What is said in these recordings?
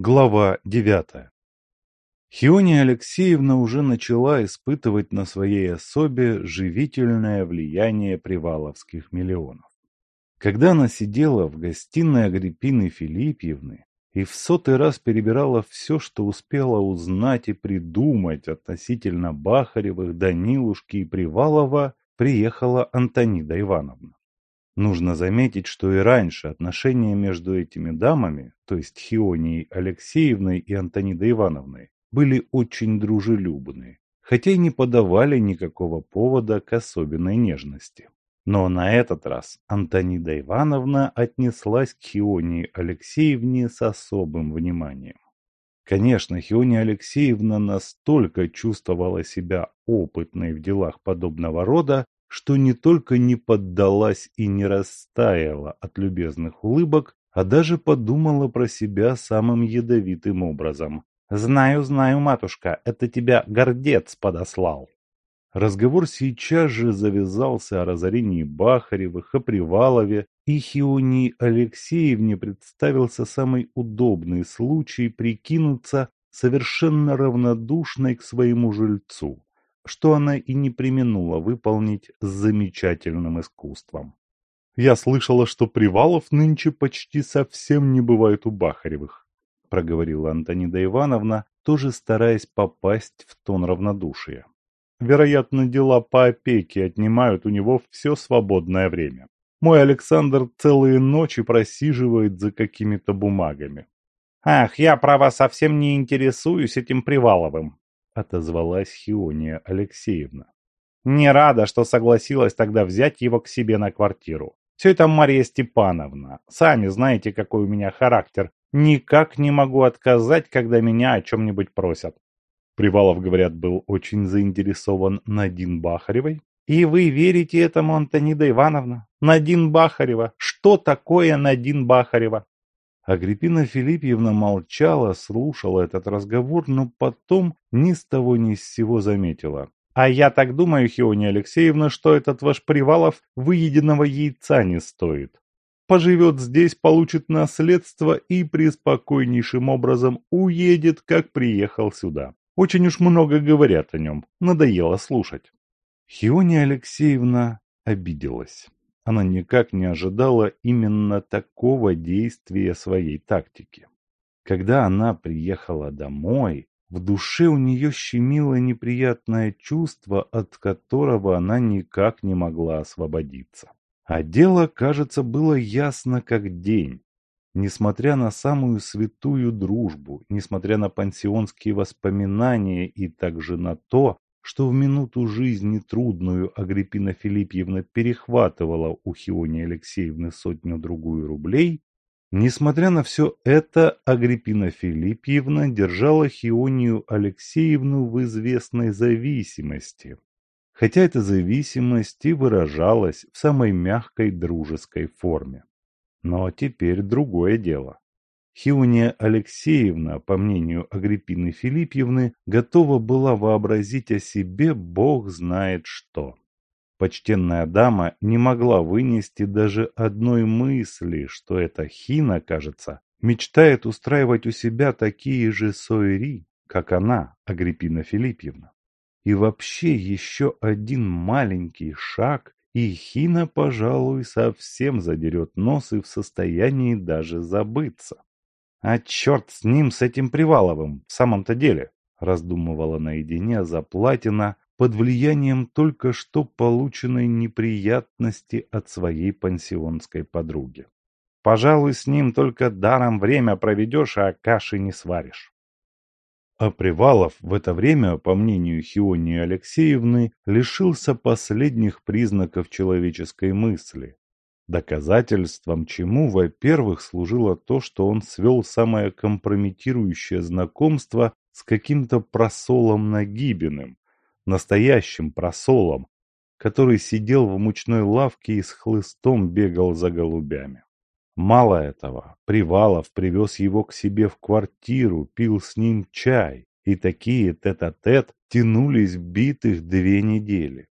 Глава девятая. Хиония Алексеевна уже начала испытывать на своей особе живительное влияние приваловских миллионов. Когда она сидела в гостиной Агриппины Филиппьевны и в сотый раз перебирала все, что успела узнать и придумать относительно Бахаревых, Данилушки и Привалова, приехала Антонида Ивановна. Нужно заметить, что и раньше отношения между этими дамами, то есть Хионией Алексеевной и Антонидой Ивановной, были очень дружелюбны, хотя и не подавали никакого повода к особенной нежности. Но на этот раз Антонида Ивановна отнеслась к Хионии Алексеевне с особым вниманием. Конечно, Хиония Алексеевна настолько чувствовала себя опытной в делах подобного рода, что не только не поддалась и не растаяла от любезных улыбок, а даже подумала про себя самым ядовитым образом. «Знаю, знаю, матушка, это тебя гордец подослал». Разговор сейчас же завязался о разорении Бахаревых, о Привалове, и Хионии Алексеевне представился самый удобный случай прикинуться совершенно равнодушной к своему жильцу что она и не применула выполнить с замечательным искусством. «Я слышала, что привалов нынче почти совсем не бывает у Бахаревых», проговорила Антонида Ивановна, тоже стараясь попасть в тон равнодушия. «Вероятно, дела по опеке отнимают у него все свободное время. Мой Александр целые ночи просиживает за какими-то бумагами. «Ах, я, право, совсем не интересуюсь этим Приваловым отозвалась Хиония Алексеевна. Не рада, что согласилась тогда взять его к себе на квартиру. Все это Мария Степановна. Сами знаете, какой у меня характер. Никак не могу отказать, когда меня о чем-нибудь просят. Привалов, говорят, был очень заинтересован Надин Бахаревой. И вы верите этому, Антонида Ивановна? Надин Бахарева. Что такое Надин Бахарева? Агриппина Филиппьевна молчала, слушала этот разговор, но потом ни с того ни с сего заметила. «А я так думаю, Хиония Алексеевна, что этот ваш Привалов выеденного яйца не стоит. Поживет здесь, получит наследство и преспокойнейшим образом уедет, как приехал сюда. Очень уж много говорят о нем, надоело слушать». Хиония Алексеевна обиделась. Она никак не ожидала именно такого действия своей тактики. Когда она приехала домой, в душе у нее щемило неприятное чувство, от которого она никак не могла освободиться. А дело, кажется, было ясно как день. Несмотря на самую святую дружбу, несмотря на пансионские воспоминания и также на то, что в минуту жизни трудную Агриппина Филиппьевна перехватывала у Хионии Алексеевны сотню-другую рублей, несмотря на все это, Агриппина Филиппьевна держала Хионию Алексеевну в известной зависимости, хотя эта зависимость и выражалась в самой мягкой дружеской форме. Но теперь другое дело. Хиуния Алексеевна, по мнению Агриппины Филиппьевны, готова была вообразить о себе бог знает что. Почтенная дама не могла вынести даже одной мысли, что эта Хина, кажется, мечтает устраивать у себя такие же сойри, как она, Агриппина Филиппьевна. И вообще еще один маленький шаг, и Хина, пожалуй, совсем задерет нос и в состоянии даже забыться. А черт с ним, с этим Приваловым, в самом-то деле, раздумывала наедине Заплатина под влиянием только что полученной неприятности от своей пансионской подруги. Пожалуй, с ним только даром время проведешь, а каши не сваришь. А Привалов в это время, по мнению Хионии Алексеевны, лишился последних признаков человеческой мысли, Доказательством чему, во-первых, служило то, что он свел самое компрометирующее знакомство с каким-то просолом Нагибиным, настоящим просолом, который сидел в мучной лавке и с хлыстом бегал за голубями. Мало этого, Привалов привез его к себе в квартиру, пил с ним чай, и такие тет-а-тет -тет тянулись битых две недели.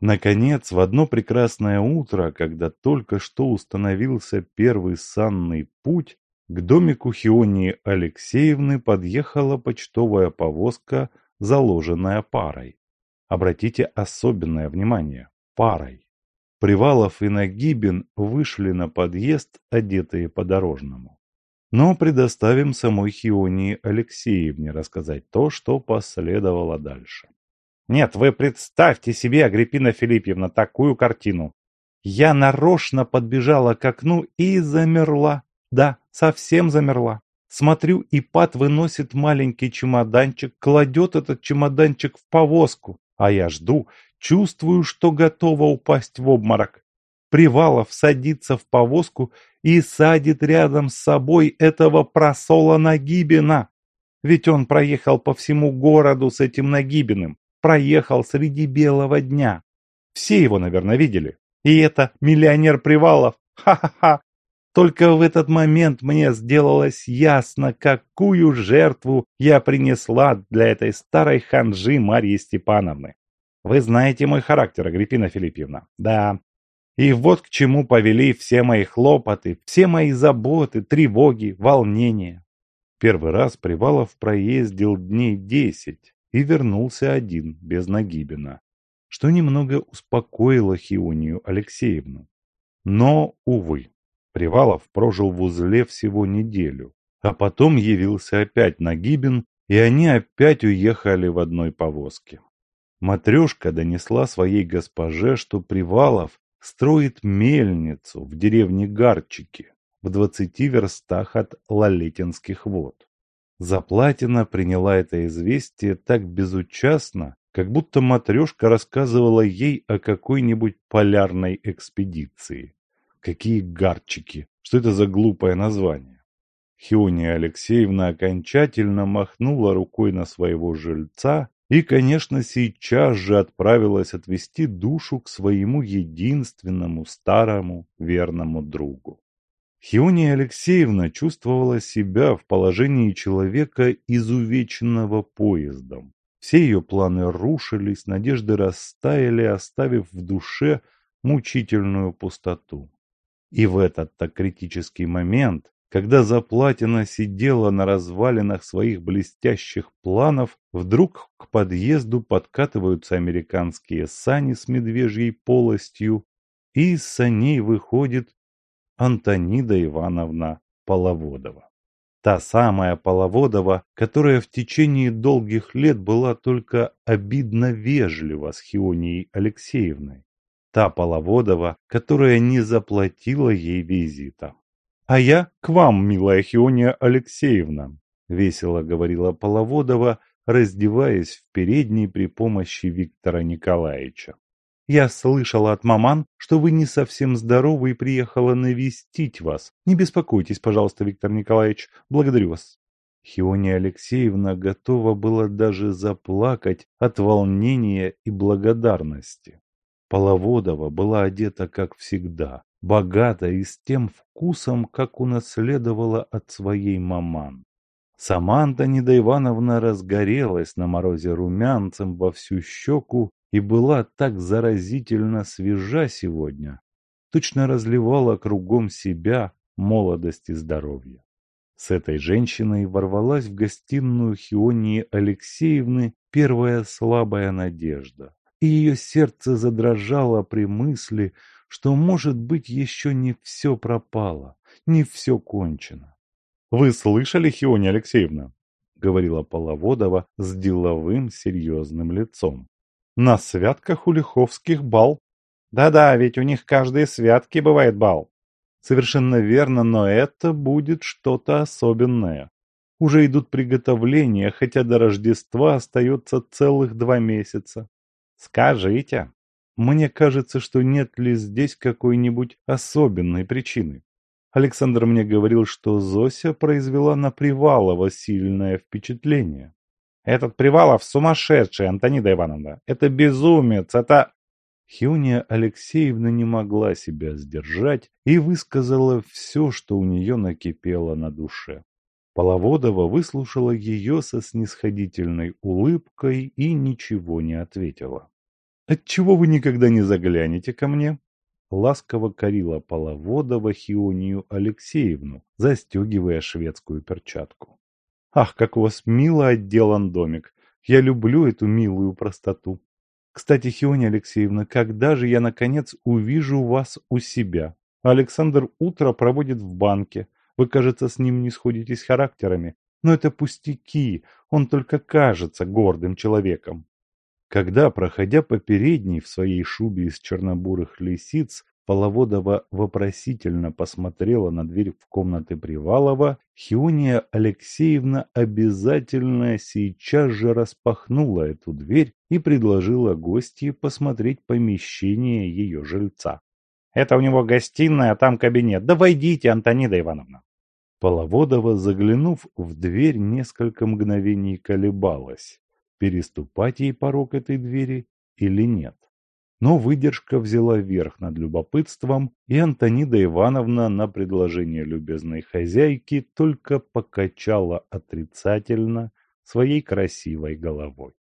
Наконец, в одно прекрасное утро, когда только что установился первый санный путь, К домику Хионии Алексеевны подъехала почтовая повозка, заложенная парой. Обратите особенное внимание – парой. Привалов и Нагибин вышли на подъезд, одетые по-дорожному. Но предоставим самой Хионии Алексеевне рассказать то, что последовало дальше. Нет, вы представьте себе, Агриппина Филиппьевна, такую картину. Я нарочно подбежала к окну и замерла. Да, совсем замерла. Смотрю, и Пат выносит маленький чемоданчик, кладет этот чемоданчик в повозку. А я жду, чувствую, что готова упасть в обморок. Привалов садится в повозку и садит рядом с собой этого просола Нагибина. Ведь он проехал по всему городу с этим Нагибиным проехал среди белого дня. Все его, наверное, видели. И это миллионер Привалов. Ха-ха-ха. Только в этот момент мне сделалось ясно, какую жертву я принесла для этой старой ханжи Марьи Степановны. Вы знаете мой характер, Агриппина Филипповна. Да. И вот к чему повели все мои хлопоты, все мои заботы, тревоги, волнения. Первый раз Привалов проездил дней десять, и вернулся один, без Нагибина, что немного успокоило Хионию Алексеевну. Но, увы, Привалов прожил в узле всего неделю, а потом явился опять Нагибин, и они опять уехали в одной повозке. Матрешка донесла своей госпоже, что Привалов строит мельницу в деревне Гарчики в двадцати верстах от Лалетинских вод. Заплатина приняла это известие так безучастно, как будто матрешка рассказывала ей о какой-нибудь полярной экспедиции. Какие гарчики! Что это за глупое название? Хиония Алексеевна окончательно махнула рукой на своего жильца и, конечно, сейчас же отправилась отвести душу к своему единственному старому верному другу. Хиония Алексеевна чувствовала себя в положении человека, изувеченного поездом. Все ее планы рушились, надежды растаяли, оставив в душе мучительную пустоту. И в этот-то критический момент, когда Заплатина сидела на развалинах своих блестящих планов, вдруг к подъезду подкатываются американские сани с медвежьей полостью, и из саней выходит Антонида Ивановна Половодова. Та самая Половодова, которая в течение долгих лет была только обидно вежлива с Хионией Алексеевной. Та Половодова, которая не заплатила ей визита. «А я к вам, милая Хиония Алексеевна», – весело говорила Половодова, раздеваясь в передней при помощи Виктора Николаевича. Я слышала от маман, что вы не совсем здоровы и приехала навестить вас. Не беспокойтесь, пожалуйста, Виктор Николаевич. Благодарю вас. Хиония Алексеевна готова была даже заплакать от волнения и благодарности. Половодова была одета, как всегда, богато и с тем вкусом, как унаследовала от своей маман. Сама Антонида разгорелась на морозе румянцем во всю щеку и была так заразительно свежа сегодня, точно разливала кругом себя молодость и здоровье. С этой женщиной ворвалась в гостиную Хионии Алексеевны первая слабая надежда, и ее сердце задрожало при мысли, что, может быть, еще не все пропало, не все кончено. «Вы слышали, Хиония Алексеевна?» — говорила Половодова с деловым серьезным лицом. На святках у Лиховских бал. Да-да, ведь у них каждые святки бывает бал. Совершенно верно, но это будет что-то особенное. Уже идут приготовления, хотя до Рождества остается целых два месяца. Скажите, мне кажется, что нет ли здесь какой-нибудь особенной причины. Александр мне говорил, что Зося произвела на Привалова сильное впечатление. Этот Привалов сумасшедший, Антонида Ивановна. Это безумец, это... Хюня Алексеевна не могла себя сдержать и высказала все, что у нее накипело на душе. Половодова выслушала ее со снисходительной улыбкой и ничего не ответила. «Отчего вы никогда не заглянете ко мне?» ласково корила Половодова Хионию Алексеевну, застегивая шведскую перчатку. «Ах, как у вас мило отделан домик! Я люблю эту милую простоту! Кстати, Хиония Алексеевна, когда же я, наконец, увижу вас у себя? Александр утро проводит в банке. Вы, кажется, с ним не сходитесь характерами. Но это пустяки, он только кажется гордым человеком. Когда, проходя по передней в своей шубе из чернобурых лисиц, Половодова вопросительно посмотрела на дверь в комнаты Привалова, Хиония Алексеевна обязательно сейчас же распахнула эту дверь и предложила гостье посмотреть помещение ее жильца. «Это у него гостиная, а там кабинет. Да войдите, Антонида Ивановна!» Половодова, заглянув в дверь, несколько мгновений колебалась, переступать ей порог этой двери или нет. Но выдержка взяла верх над любопытством, и Антонида Ивановна на предложение любезной хозяйки только покачала отрицательно своей красивой головой.